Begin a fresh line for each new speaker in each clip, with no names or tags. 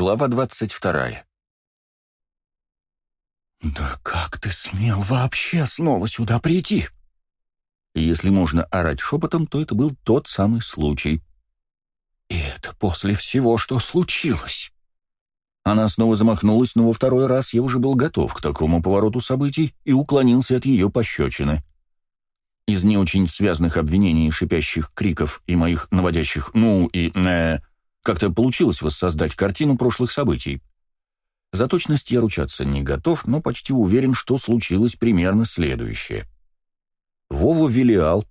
Глава 22.
«Да как ты смел вообще снова сюда прийти?»
Если можно орать шепотом, то это был тот самый случай.
«И это после всего, что случилось?»
Она снова замахнулась, но во второй раз я уже был готов к такому повороту событий и уклонился от ее пощечины. Из не очень связанных обвинений, шипящих криков и моих наводящих «ну» и «э» Как-то получилось воссоздать картину прошлых событий. За точность я ручаться не готов, но почти уверен, что случилось примерно следующее. Вова Велиал,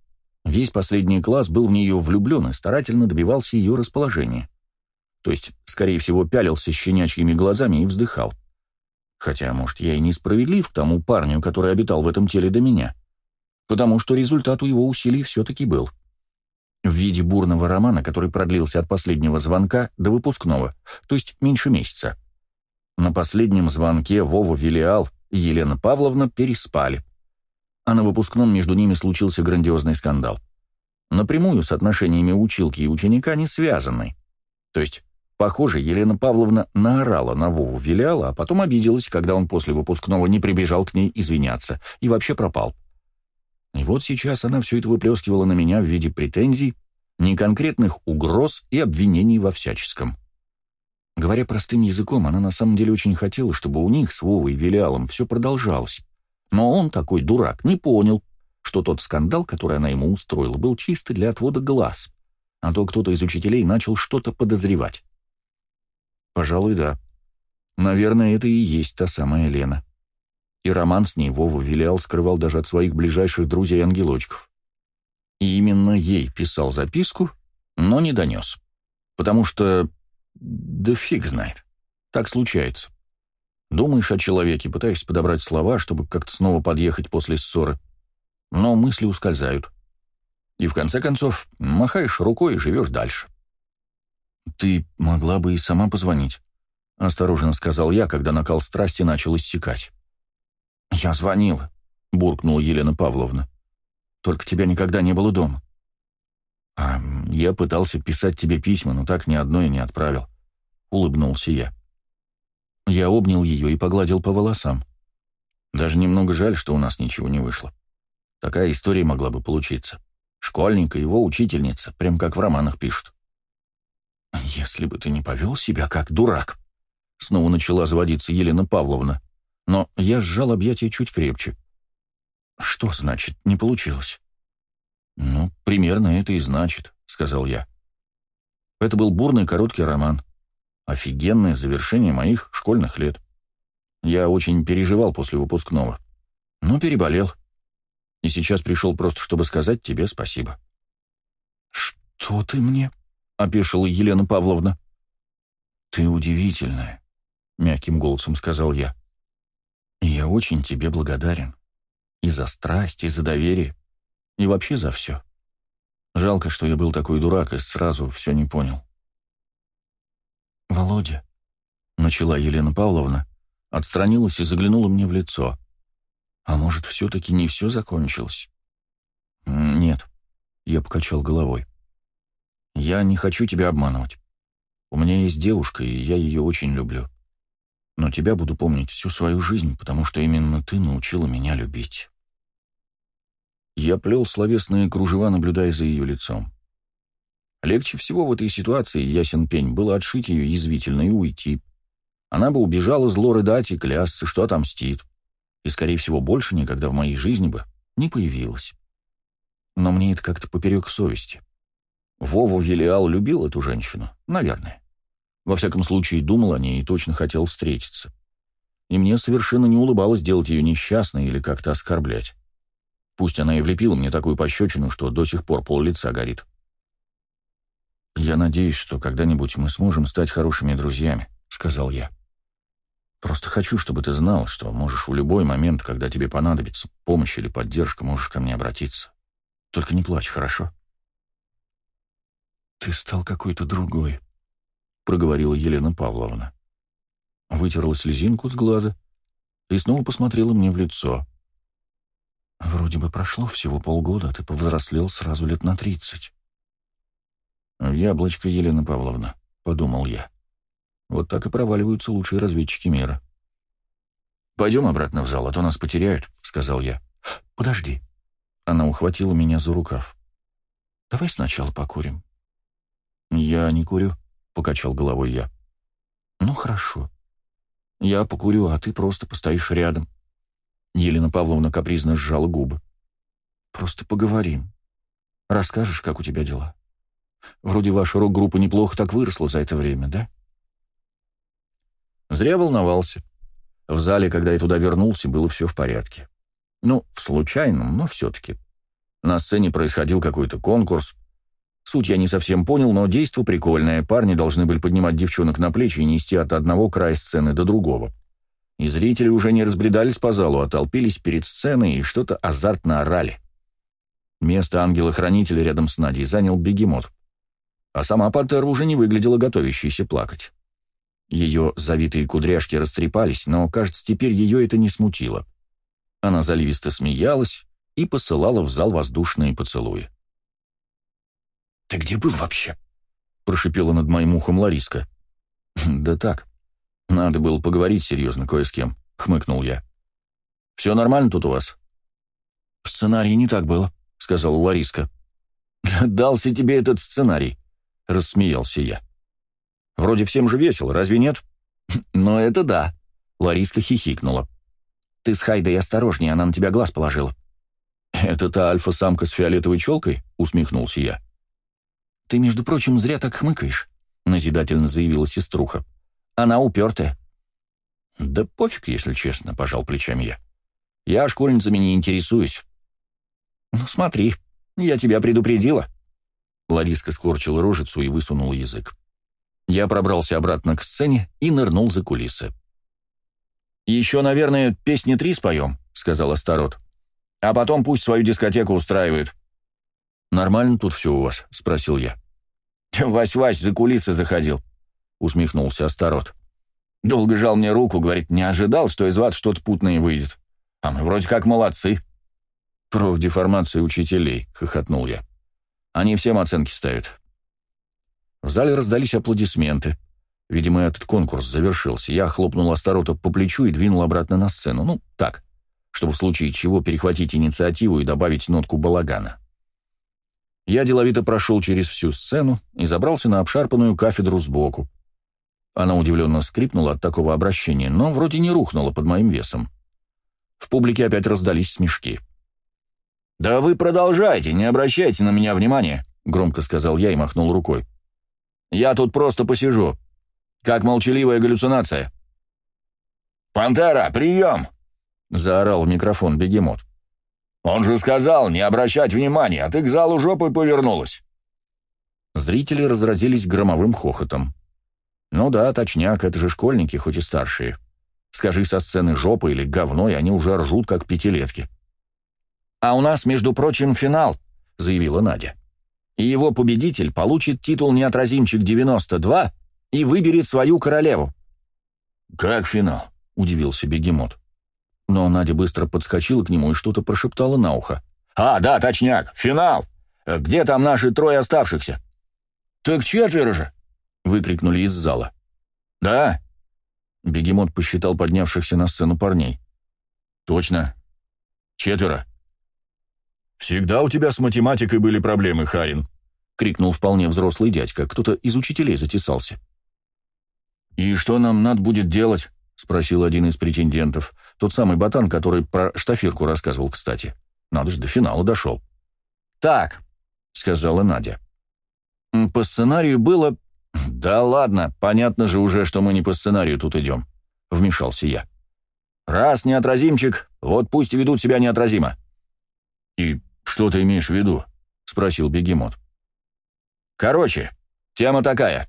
весь последний класс был в нее влюблен и старательно добивался ее расположения. То есть, скорее всего, пялился щенячьими глазами и вздыхал. Хотя, может, я и несправедлив к тому парню, который обитал в этом теле до меня, потому что результат у его усилий все-таки был в виде бурного романа, который продлился от последнего звонка до выпускного, то есть меньше месяца. На последнем звонке Вова Велиал и Елена Павловна переспали. А на выпускном между ними случился грандиозный скандал. Напрямую с отношениями училки и ученика не связанный. То есть, похоже, Елена Павловна наорала на Вову Велиала, а потом обиделась, когда он после выпускного не прибежал к ней извиняться и вообще пропал. И вот сейчас она все это выплескивала на меня в виде претензий, неконкретных угроз и обвинений во всяческом. Говоря простым языком, она на самом деле очень хотела, чтобы у них с Вовой Велиалом все продолжалось. Но он, такой дурак, не понял, что тот скандал, который она ему устроила, был чисто для отвода глаз, а то кто-то из учителей начал что-то подозревать. Пожалуй, да. Наверное, это и есть та самая Лена и роман с ней Вова Вилял скрывал даже от своих ближайших друзей-ангелочков. И именно ей писал записку, но не донес. Потому что... да фиг знает. Так случается. Думаешь о человеке, пытаешься подобрать слова, чтобы как-то снова подъехать после ссоры. Но мысли ускользают. И в конце концов махаешь рукой и живешь дальше. «Ты могла бы и сама позвонить», — осторожно сказал я, когда накал страсти начал иссякать. «Я звонила», — буркнула Елена Павловна. «Только тебя никогда не было дома». «А я пытался писать тебе письма, но так ни одно и не отправил», — улыбнулся я. Я обнял ее и погладил по волосам. Даже немного жаль, что у нас ничего не вышло. Такая история могла бы получиться. Школьник и его учительница, прям как в романах пишут. «Если бы ты не повел себя как дурак», — снова начала заводиться Елена Павловна но я сжал объятия чуть крепче. «Что значит «не получилось»?» «Ну, примерно это и значит», — сказал я. Это был бурный короткий роман. Офигенное завершение моих школьных лет. Я очень переживал после выпускного. Но переболел. И сейчас пришел просто, чтобы сказать тебе спасибо. «Что ты мне?» — опешила Елена Павловна. «Ты удивительная», — мягким голосом сказал я. Я очень тебе благодарен. И за страсть, и за доверие, и вообще за все. Жалко, что я был такой дурак и сразу все не понял. «Володя», — начала Елена Павловна, отстранилась и заглянула мне в лицо. «А может, все-таки не все закончилось?» «Нет», — я покачал головой. «Я не хочу тебя обманывать. У меня есть девушка, и я ее очень люблю но тебя буду помнить всю свою жизнь, потому что именно ты научила меня любить». Я плел словесные кружева, наблюдая за ее лицом. Легче всего в этой ситуации, ясен пень, было отшить ее язвительно и уйти. Она бы убежала зло рыдать и клясться, что отомстит. И, скорее всего, больше никогда в моей жизни бы не появилась. Но мне это как-то поперек совести. Вова Велиал любил эту женщину, наверное. Во всяком случае, думал о ней и точно хотел встретиться. И мне совершенно не улыбалось делать ее несчастной или как-то оскорблять. Пусть она и влепила мне такую пощечину, что до сих пор пол лица горит. «Я надеюсь, что когда-нибудь мы сможем стать хорошими друзьями», — сказал я. «Просто хочу, чтобы ты знал, что можешь в любой момент, когда тебе понадобится помощь или поддержка, можешь ко мне обратиться. Только не плачь, хорошо?» «Ты стал какой-то другой», проговорила Елена Павловна. Вытерла слезинку с глаза и снова посмотрела мне в лицо. «Вроде бы прошло всего полгода, а ты повзрослел сразу лет на тридцать». «Яблочко, Елена Павловна», — подумал я. Вот так и проваливаются лучшие разведчики мира. «Пойдем обратно в зал, а то нас потеряют», — сказал я.
«Подожди».
Она ухватила меня за рукав.
«Давай сначала покурим».
«Я не курю», — покачал головой я.
«Ну, хорошо.
Я покурю, а ты просто постоишь рядом». Елена Павловна капризно сжала губы.
«Просто поговорим. Расскажешь, как у тебя дела?
Вроде ваша рок-группа неплохо так выросла за это время, да?» Зря волновался. В зале, когда я туда вернулся, было все в порядке. Ну, в случайном, но все-таки. На сцене происходил какой-то конкурс, Суть я не совсем понял, но действо прикольное. Парни должны были поднимать девчонок на плечи и нести от одного края сцены до другого. И зрители уже не разбредались по залу, а толпились перед сценой и что-то азартно орали. Место ангела-хранителя рядом с Надей занял бегемот. А сама пантера уже не выглядела готовящейся плакать. Ее завитые кудряшки растрепались, но, кажется, теперь ее это не смутило. Она заливисто смеялась и посылала в зал воздушные поцелуи.
«Ты где был вообще?»
— прошипела над моим ухом Лариска. «Да так. Надо было поговорить серьезно кое с кем», — хмыкнул я. «Все нормально тут у вас?»
«В сценарии не так было», — сказала Лариска.
«Дался тебе этот сценарий», — рассмеялся я. «Вроде всем же весело, разве нет?»
«Но это да», —
Лариска хихикнула.
«Ты с Хайдой осторожнее, она на тебя глаз положила».
«Это та альфа-самка с фиолетовой челкой?» — усмехнулся я.
«Ты, между прочим, зря так хмыкаешь», — назидательно заявила сеструха. «Она упертая».
«Да пофиг, если честно», — пожал плечами я. «Я школьницами не интересуюсь».
«Ну смотри, я тебя предупредила».
Лариска скорчила рожицу и высунула язык. Я пробрался обратно к сцене и нырнул за кулисы. «Еще, наверное, песни три споем», — сказал Астарот. «А потом пусть свою дискотеку устраивают. «Нормально тут все у вас?» — спросил я.
«Вась-Вась за кулисы заходил», — усмехнулся Астарот. «Долго жал мне руку, говорит, не ожидал, что из вас что-то путное выйдет. А мы вроде как молодцы».
«Профдеформация учителей», — хохотнул я. «Они всем оценки ставят». В зале раздались аплодисменты. Видимо, этот конкурс завершился. Я хлопнул Астарота по плечу и двинул обратно на сцену. Ну, так, чтобы в случае чего перехватить инициативу и добавить нотку балагана. Я деловито прошел через всю сцену и забрался на обшарпанную кафедру сбоку. Она удивленно скрипнула от такого обращения, но вроде не рухнула под моим весом. В публике опять раздались смешки.
«Да вы продолжайте, не обращайте на меня внимания», —
громко сказал я и махнул рукой.
«Я тут просто посижу. Как молчаливая галлюцинация». «Пантера, прием!» — заорал в микрофон бегемот. Он же сказал не обращать внимания, а ты к залу жопой повернулась.
Зрители разразились громовым хохотом. Ну да, точняк, это же школьники, хоть и старшие. Скажи со сцены жопа или говно, и они уже ржут, как пятилетки.
«А у нас, между прочим, финал», — заявила Надя. «И его победитель получит титул «Неотразимчик-92» и выберет свою королеву».
«Как финал?» — удивился бегемот. Но Надя быстро подскочила к нему и что-то прошептала на ухо.
«А, да, точняк, финал! Где там наши трое оставшихся?»
«Так четверо же!» — выкрикнули из зала.
«Да?»
— бегемот посчитал поднявшихся на сцену парней.
«Точно. Четверо».
«Всегда у тебя с математикой были проблемы, Харин», — крикнул вполне взрослый дядька. Кто-то из учителей затесался.
«И что нам надо будет делать?» — спросил один из претендентов. Тот самый ботан, который про штафирку рассказывал, кстати. Надо же, до финала дошел.
«Так», — сказала Надя.
«По сценарию было...» «Да ладно, понятно же уже, что мы не по сценарию тут идем», — вмешался я. «Раз неотразимчик, вот пусть ведут себя неотразимо».
«И что ты имеешь в виду?» — спросил бегемот.
«Короче, тема такая».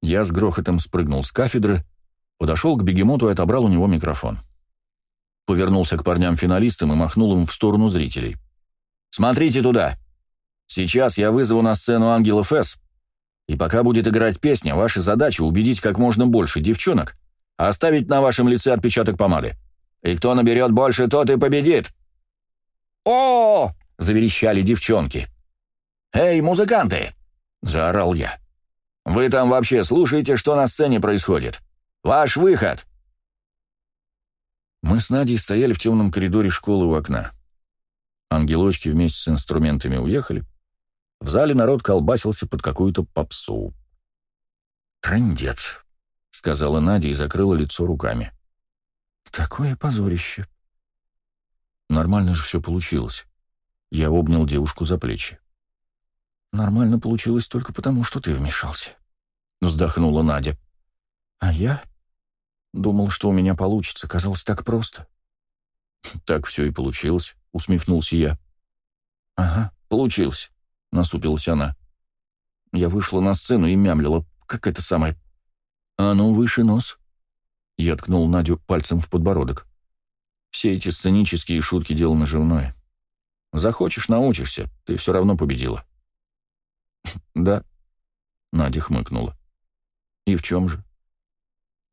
Я с грохотом спрыгнул с кафедры, Подошел к бегемоту и отобрал у него микрофон. Повернулся к парням-финалистам и махнул им в сторону зрителей.
«Смотрите туда! Сейчас я вызову на сцену ангелов С, и пока будет играть песня, ваша задача убедить как можно больше девчонок, оставить на вашем лице отпечаток помады. И кто наберет больше, тот и победит!» «О!» — заверещали девчонки. «Эй, музыканты!» — заорал я. Вы там вообще слушаете, что на сцене происходит? Ваш выход!»
Мы с Надей стояли в темном коридоре школы у окна. Ангелочки вместе с инструментами уехали. В зале народ колбасился под какую-то попсу. «Трындец», — сказала Надя и закрыла лицо руками. «Такое позорище». Нормально же все получилось. Я обнял девушку за плечи. «Нормально получилось только потому, что ты вмешался», — вздохнула Надя. «А я думал, что у меня получится. Казалось так просто». «Так все и получилось», — усмехнулся я. «Ага, получилось», — насупилась она. Я вышла на сцену и мямлила, как это самое... «А ну, выше нос!» Я ткнул Надю пальцем в подбородок. «Все эти сценические шутки — дело наживное. Захочешь — научишься, ты все равно победила». «Да», — Надя хмыкнула. «И в чем же?»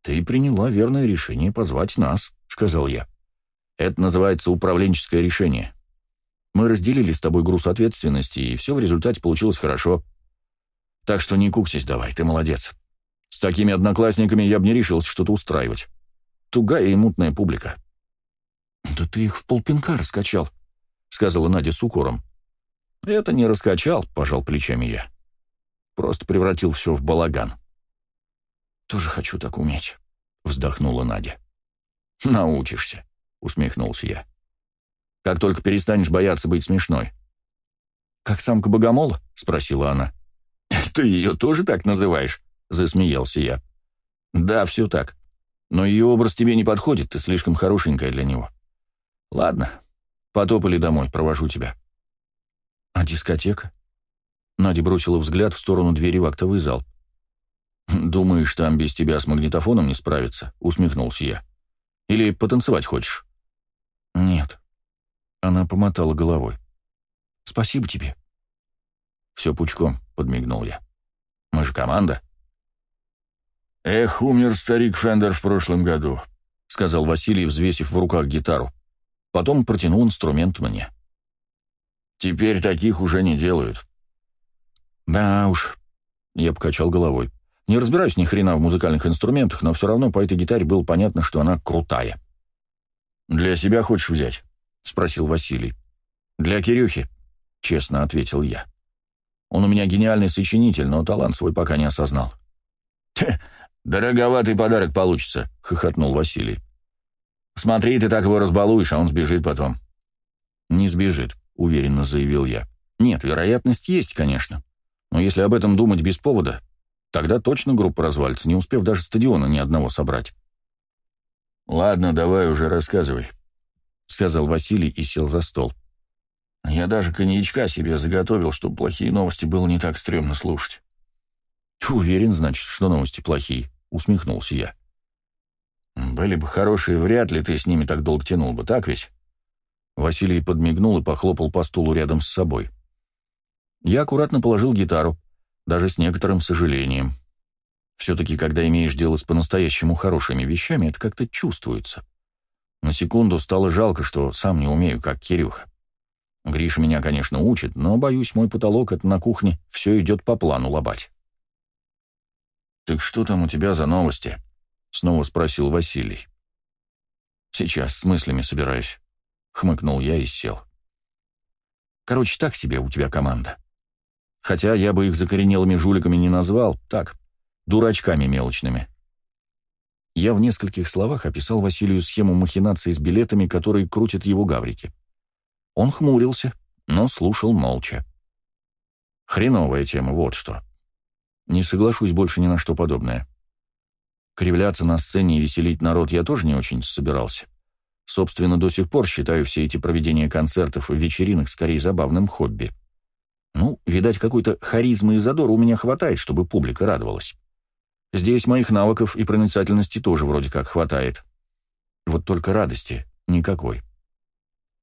«Ты приняла верное решение позвать нас», — сказал я. «Это называется управленческое решение. Мы разделили с тобой груз ответственности, и все в результате получилось хорошо. Так что не куксись давай, ты молодец. С такими одноклассниками я бы не решился что-то устраивать. Тугая и мутная публика». «Да ты их в полпинка раскачал», — сказала Надя с укором. «Это не раскачал», — пожал плечами я. «Просто превратил все в балаган». «Тоже хочу так уметь», — вздохнула Надя. «Научишься», — усмехнулся я. «Как только перестанешь бояться быть смешной». «Как самка богомола?» — спросила она. «Ты ее тоже так называешь?» — засмеялся я. «Да, все так. Но ее образ тебе не подходит, ты слишком хорошенькая для него. Ладно, потопали домой, провожу тебя». «А дискотека?» Надя бросила взгляд в сторону двери в актовый зал. «Думаешь, там без тебя с магнитофоном не справиться?» — усмехнулся я. «Или потанцевать хочешь?» «Нет». Она помотала головой. «Спасибо тебе». «Все пучком», — подмигнул я. «Мы же команда».
«Эх, умер старик Фендер в прошлом году», —
сказал Василий, взвесив в руках гитару. Потом протянул инструмент мне.
Теперь таких уже не делают.
Да уж, я покачал головой. Не разбираюсь ни хрена в музыкальных инструментах, но все равно по этой гитаре было понятно, что она крутая.
«Для себя хочешь взять?»
— спросил Василий. «Для Кирюхи», — честно ответил я. «Он у меня гениальный сочинитель, но талант свой пока не осознал».
«Дороговатый подарок получится», — хохотнул Василий. «Смотри, ты так его разбалуешь, а он сбежит потом».
«Не сбежит», — уверенно заявил я. «Нет, вероятность есть, конечно. Но если об этом думать без повода, тогда точно группа развалится, не успев даже стадиона ни одного собрать».
«Ладно, давай уже рассказывай», —
сказал Василий и сел за стол. «Я даже коньячка себе заготовил, чтобы плохие новости было не так стрёмно слушать». «Уверен, значит, что новости плохие», — усмехнулся я. «Были бы хорошие, вряд ли ты с ними так долго тянул бы, так ведь?» Василий подмигнул и похлопал по стулу рядом с собой. Я аккуратно положил гитару, даже с некоторым сожалением. Все-таки, когда имеешь дело с по-настоящему хорошими вещами, это как-то чувствуется. На секунду стало жалко, что сам не умею, как Кирюха. Гриша меня, конечно, учит, но, боюсь, мой потолок — это на кухне, все идет по плану лобать. «Так что там у тебя за новости?» — снова спросил Василий. «Сейчас с мыслями собираюсь», — хмыкнул я и сел. «Короче, так себе у тебя команда. Хотя я бы их закоренелыми жуликами не назвал, так, дурачками мелочными». Я в нескольких словах описал Василию схему махинации с билетами, которые крутят его гаврики. Он хмурился, но слушал молча. Хреновая тема, вот что. Не соглашусь больше ни на что подобное. Кривляться на сцене и веселить народ я тоже не очень собирался. Собственно, до сих пор считаю все эти проведения концертов и вечеринок скорее забавным хобби. Ну, видать, какой-то харизмы и задора у меня хватает, чтобы публика радовалась. Здесь моих навыков и проницательности тоже вроде как хватает. Вот только радости никакой.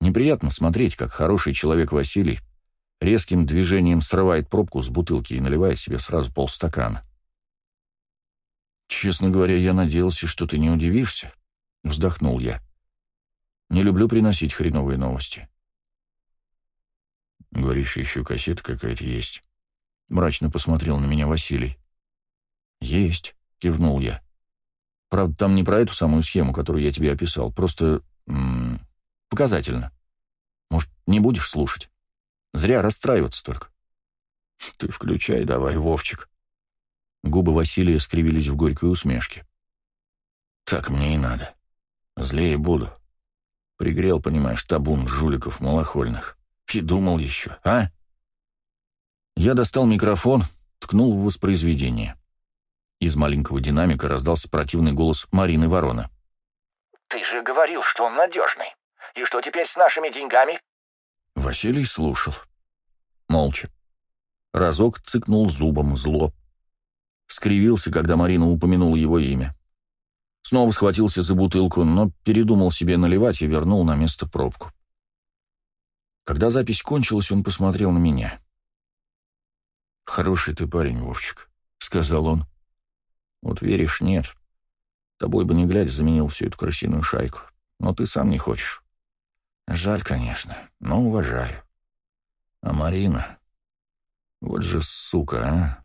Неприятно смотреть, как хороший человек Василий резким движением срывает пробку с бутылки и наливает себе сразу полстакана. «Честно говоря, я надеялся, что ты не удивишься», — вздохнул я. «Не люблю приносить хреновые новости». «Говоришь, еще кассета какая-то есть?» — мрачно посмотрел на меня Василий. «Есть», — кивнул я. «Правда, там не про эту самую схему, которую я тебе описал, просто... М -м, показательно. Может, не будешь слушать? Зря расстраиваться только». «Ты включай давай, Вовчик». Губы Василия скривились в горькой усмешке. «Так мне и надо. Злее буду. Пригрел, понимаешь, табун жуликов малохольных. И думал еще, а?» Я достал микрофон, ткнул в воспроизведение. Из маленького динамика раздался противный голос Марины Ворона.
«Ты же говорил, что он надежный. И что теперь с нашими деньгами?»
Василий слушал. Молча. Разок цыкнул зубом зло. Скривился, когда Марина упомянула его имя. Снова схватился за бутылку, но передумал себе наливать и вернул на место пробку. Когда запись кончилась, он посмотрел на меня. «Хороший ты парень, Вовчик», — сказал он. «Вот веришь, нет. Тобой бы не глядя заменил всю эту крысиную шайку. Но ты сам не хочешь. Жаль, конечно, но уважаю. А Марина... Вот же сука, а!»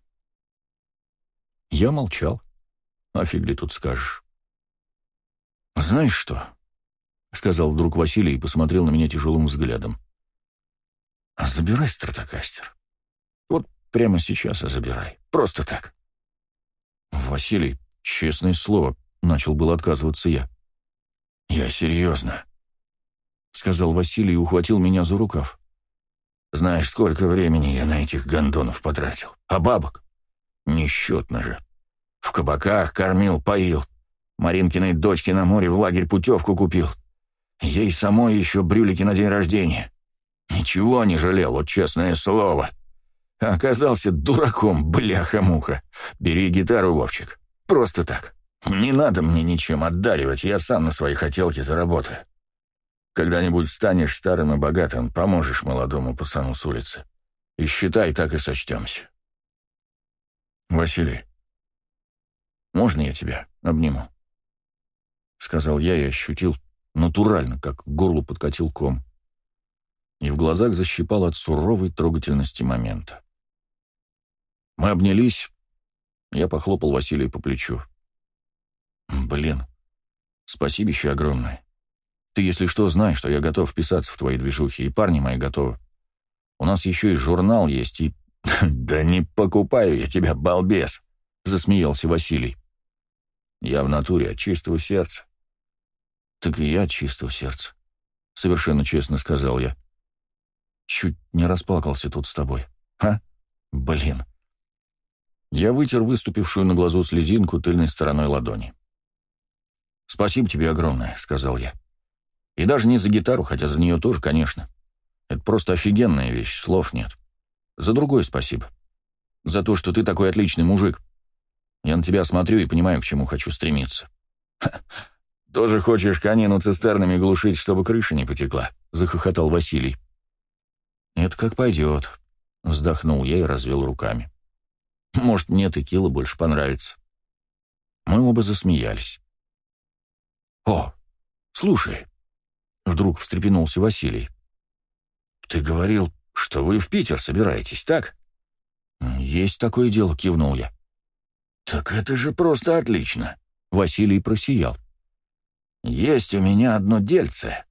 Я молчал. А фиг ли тут скажешь? «Знаешь что?» — сказал вдруг Василий и посмотрел на меня тяжелым взглядом. «А забирай стратокастер. Вот прямо сейчас и забирай. Просто так». «Василий, честное слово», — начал был отказываться я. «Я серьезно», — сказал Василий и ухватил меня за рукав. «Знаешь, сколько времени я на этих гондонов потратил? А бабок? Несчетно же. В кабаках кормил, поил. Маринкиной дочке на море в лагерь путевку купил. Ей самой еще брюлики на день рождения. Ничего не жалел, вот честное слово. Оказался дураком, бляха-муха. Бери гитару, Вовчик. Просто так. Не надо мне ничем отдаривать, я сам на свои хотелки заработаю. Когда-нибудь станешь старым и богатым, поможешь молодому пацану с улицы. И считай, так и сочтемся. Василий, можно я тебя обниму? Сказал я и ощутил натурально, как к горлу подкатил ком. И в глазах защипал от суровой трогательности момента. Мы обнялись. Я похлопал Василия по плечу. «Блин, спасибо еще огромное. Ты, если что, знаешь, что я готов вписаться в твои движухи, и парни мои готовы. У нас еще и журнал есть, и...» «Да не покупаю я тебя, балбес!» — засмеялся Василий. «Я в натуре от чистого сердца». «Так и я от чистого сердца», — совершенно честно сказал я. «Чуть не расплакался тут с тобой. А? Блин». Я вытер выступившую на глазу слезинку тыльной стороной ладони. «Спасибо тебе огромное», — сказал я. «И даже не за гитару, хотя за нее тоже, конечно. Это просто офигенная вещь, слов нет. За другое спасибо. За то, что ты такой отличный мужик. Я на тебя смотрю и понимаю, к чему хочу стремиться». Ха, «Тоже хочешь конину цистернами глушить, чтобы крыша не потекла?» — захохотал Василий. «Это как пойдет», — вздохнул я и развел руками. Может, мне текила больше понравится. Мы оба засмеялись. «О, слушай!» — вдруг встрепенулся Василий. «Ты говорил, что вы в Питер собираетесь, так?» «Есть такое дело», — кивнул я. «Так это же просто отлично!» — Василий просиял. «Есть у меня одно дельце.